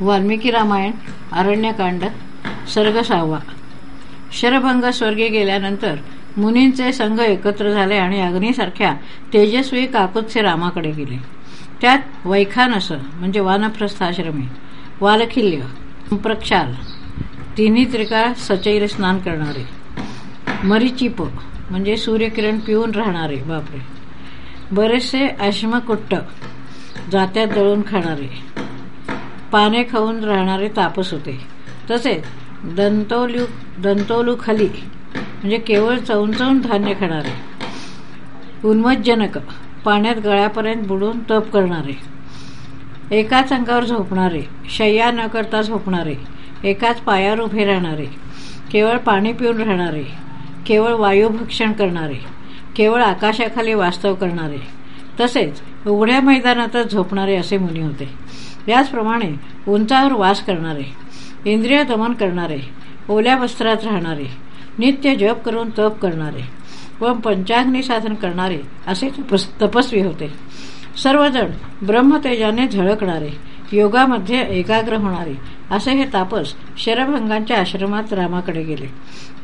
वाल्मिकी रामायण अरण्यकांड सर्ग सहावा शरभंग स्वर्गे गेल्यानंतर मुनींचे संघ एकत्र झाले आणि अग्नीसारख्या तेजस्वी काकुत्से रामाकडे गेले. त्यात वैखानस म्हणजे वानप्रस्थाश्रमी वालखिल्य प्रक्षाल तिन्ही त्रिकाळ सचैर स्नान करणारे मरिचिप म्हणजे सूर्यकिरण पिऊन राहणारे बापरे. बरेचसे अश्मकुट्ट जात्यात दळून खाणारे पाने खाऊन राहणारे तापस होते. तसेच दंतोलू दंतोलूखाली म्हणजे केवळ चवचवून धान्य खाणारे उन्मज्जनक पाण्यात गळ्यापर्यंत बुडून तप करणारे एकाच अंगावर झोपणारे शय्या न करता झोपणारे एकाच पायावर उभे राहणारे केवळ पाणी पिऊन राहणारे केवळ वायुभक्षण करणारे केवळ आकाशाखाली वास्तव करणारे तसेच उघड्या मैदानातच झोपणारे असे मुनी होते. याचप्रमाणे उंचावर वास करणारे इंद्रिय दमन करणारे ओल्या वस्त्रात राहणारे नित्य जप करून तप करणारे व पंचाग्नी साधन करणारे असे तपस्वी होते. सर्वजण ब्रह्मतेजाने झळकणारे योगामध्ये एकाग्र होणारे असे हे तापस शरभंगांच्या आश्रमात रामाकडे गेले.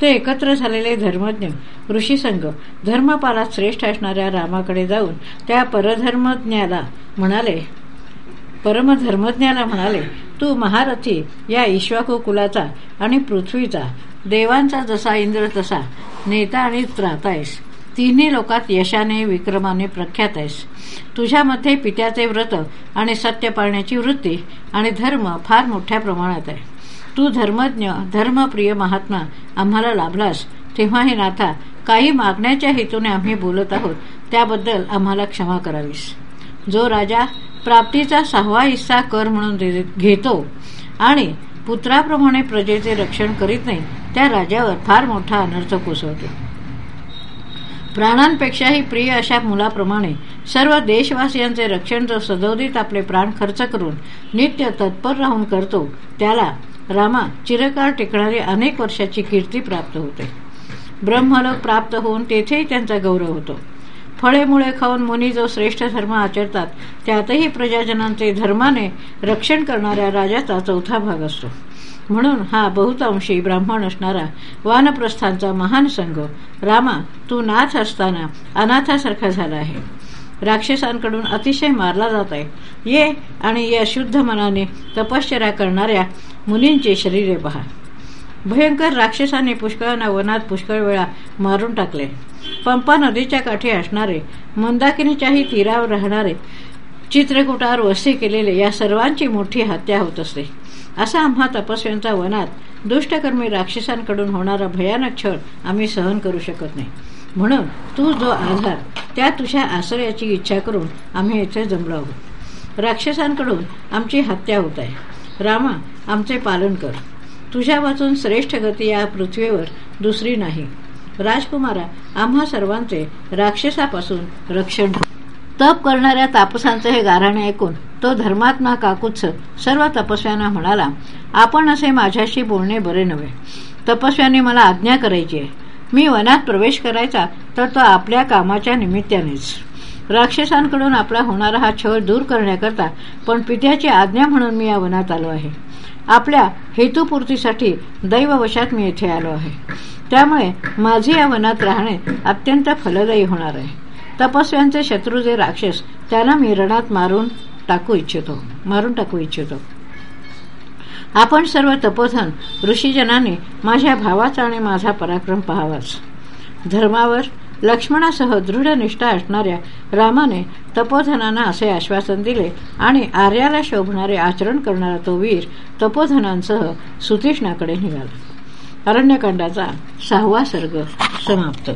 ते एकत्र झालेले धर्मज्ञ ऋषीसंघ धर्मपालात श्रेष्ठ असणाऱ्या रामाकडे जाऊन त्या परधर्मज्ञाला म्हणाले परमधर्मज्ञाला म्हणाले तू महारथी या ईश्वाकू कुलाचा आणि पृथ्वीचा देवांचा जसा इंद्र तसा नेता आणि त्राता आहेस. तिन्ही लोकात यशाने विक्रमाने प्रख्यात आहेस. तुझ्यामध्ये पित्याचे व्रत आणि सत्य पाळण्याची वृत्ती आणि धर्म फार मोठ्या प्रमाणात आहे. तू धर्मज्ञ धर्मप्रिय महात्मा आम्हाला लाभलास. तेव्हा हे नाथा काही मागण्याच्या हेतूने आम्ही बोलत आहोत त्याबद्दल आम्हाला क्षमा करावीस. जो राजा प्राप्तीचा सहावा हिस्सा कर म्हणून घेतो. आणि पुत्राप्रमाणे प्रजेचे रक्षण करीत नाही त्या राजावर फार मोठा अनर्थ कोसळतो. प्राणांपेक्षाही प्रिय अशा मुलाप्रमाणे सर्व देशवासियांचे रक्षण जो सदोदित आपले प्राण खर्च करून नित्य तत्पर राहून करतो त्याला रामा चिरकाळ टिकणारी अनेक वर्षाची कीर्ती प्राप्त होते. ब्रह्मलोक प्राप्त होऊन तेथेही त्यांचा गौरव होतो. फळेमुळे खाऊन मुनी जो श्रेष्ठ धर्म आचरतात त्यातही प्रजाजनांचे धर्माने रक्षण करणाऱ्या राजाचा चौथा भाग असतो. म्हणून हा बहुतांशी ब्राह्मण असणारा वानप्रस्थांचा महान संघ रामा तू नाथ असताना अनाथासारखा झाला आहे. राक्षसांकडून अतिशय मारला जात आहे ये आणि या शुद्ध मनाने तपश्चर्या करणाऱ्या मुलींचे शरीरे पहा. भयंकर राक्षसाने पुष्कळांना वनात पुष्कळ वेळा मारून टाकले. पंपा नदीच्या काठी असणारे मंदाकिनीच्याही तीरावर राहणारे चित्रकूटावर वस्ती केलेले या सर्वांची मोठी हत्या होत असते. असा आम्हा तपस्व्यांचा वनात दुष्टकर्मी राक्षसांकडून होणारा भयानक छळ आम्ही सहन करू शकत नाही. म्हणून तू जो आधार त्या तुझ्या आश्रयाची इच्छा करून आम्ही येथे जमलो आहोत. राक्षसांकडून आमची हत्या होत आहे. रामा आमचे पालन कर. तुझ्या वाचून श्रेष्ठ गती या पृथ्वीवर दुसरी नाही. राजकुमारा आम्हा सर्वांचे राक्षसापासून रक्षण तप करणाऱ्या तापसांचे हे गाराणे ऐकून तो धर्मात्मा काकुत्स सर्व तपस्व्यांना म्हणाला आपण असे माझ्याशी बोलणे बरे नव्हे. तपस्व्यांनी मला आज्ञा करायची आहे. मी वनात प्रवेश करायचा तर तो आपल्या कामाच्या निमित्तानेच. राक्षसांकडून आपला होणारा हा छळ दूर करण्याकरता पण पित्याची आज्ञा म्हणून मी या वनात आलो आहे. आपल्या हेतुपूर्तीसाठी दैववशात मी येथे आलो आहे. त्यामुळे माझे या वनात राहणे अत्यंत फलदायी होणार आहे. तपस्व्यांचे शत्रू जे राक्षस त्यांना मी रणात मारून टाकू इच्छितो मारून टाकू इच्छितो. आपण सर्व तपोधन ऋषीजनांनी माझ्या भावाचा आणि माझा पराक्रम पहावाच. धर्मावर लक्ष्मणासह दृढ निष्ठा असणाऱ्या रामाने तपोधनांना असे आश्वासन दिले आणि आर्याला शोभणारे आचरण करणारा तो वीर तपोधनांसह सुतीष्णाकडे निघाला. अरण्यकांडाचा सहावा सर्ग समाप्त.